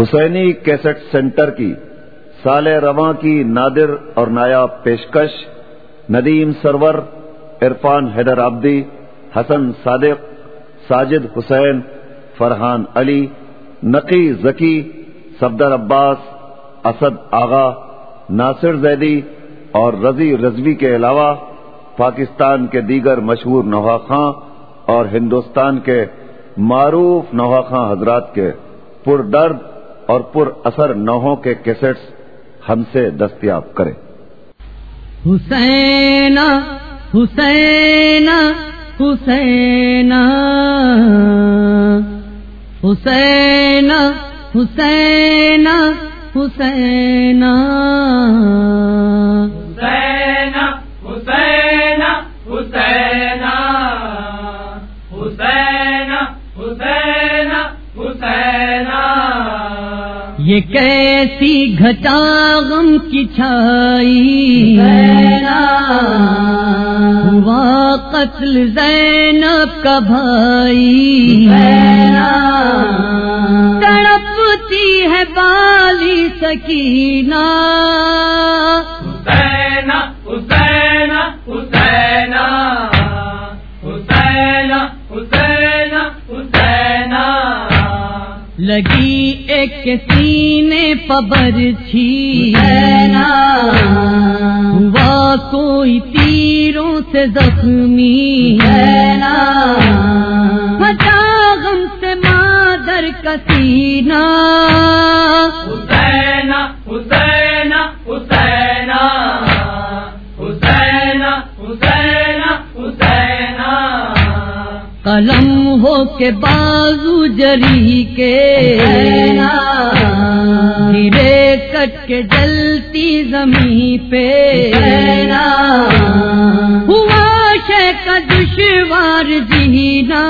حسینی cassette centre کی، سال رواں کی نادر اور نایاب پیشکش، ندیم سرور، عرفان حیدر آبدی حسن صادق، ساجد حسین، فرحان علی، نقی ذکی صفدر عباس، اسد آغا، ناصر زیدی اور رضی رضوی کے علاوہ پاکستان کے دیگر مشہور نوحا خاں اور ہندوستان کے معروف نوحا خاں حضرات کے پر درد اور پر اثر نوحوں کے کیسٹس ہم سے دستیاب کریں۔ حسین حسین حسین حسین حسین حسین حسین یہ کیسی گھٹا غم کی چھائی؟ ہوا قتل زینب کا بھائی۔ تڑپتی ہے بالی سکینہ۔ لگی ایک سینے پبر تھی ہوا کوئی تیروں سے زخمی۔ بچا غم سے مادر کا سینہ۔ قلم ہو کے بازو جری کے ہیرے کٹ کے جلتی زمین پہ ہوا شہ کا دشوار جینا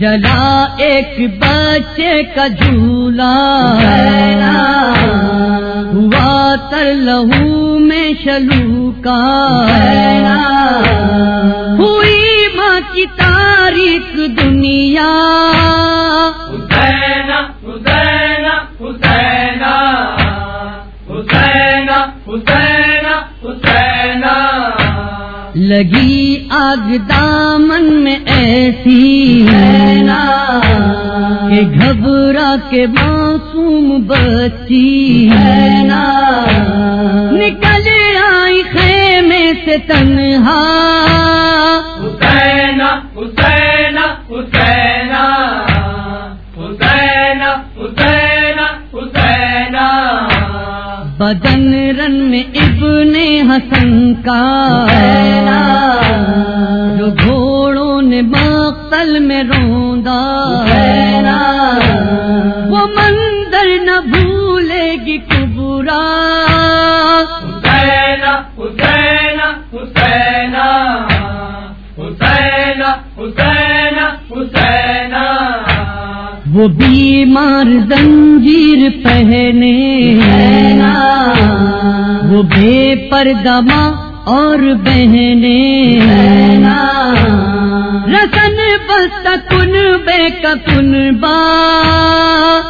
جلا ایک بچے کا جھولا ہوا تر لہو میں شلو کا ہوئی ماں کی تاریخ دنیا۔ لگی آگ دامن میں ایسی کہ گھبرا کے معصوم بچی نکل آئی خیمے سے تنہا۔ حسین حسین حسین حسین حسین حسین بدن میں ابن حسن کا۔ جو گھوڑوں نے مقتل میں روندا۔ وہ مندر نہ بھولے گی کبرا۔ حسین حسین حسین۔ حسین حسین حسین۔ وہ بیمار زنجیر پہنے۔ ماں اور بہنے رسن بس کن بے کن با۔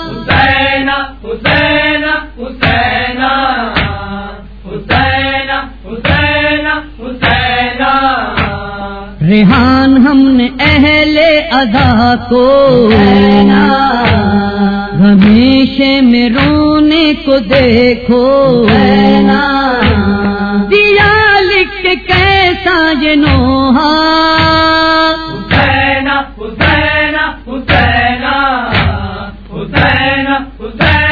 حسین حسین حسین حسین حسین حسین ریحان ہم نے اہل ادا کو۔ ہمیشہ میں رونے کو دیکھو۔ کہ کیسا یہ نوحا حسین حسین حسین حسین حسین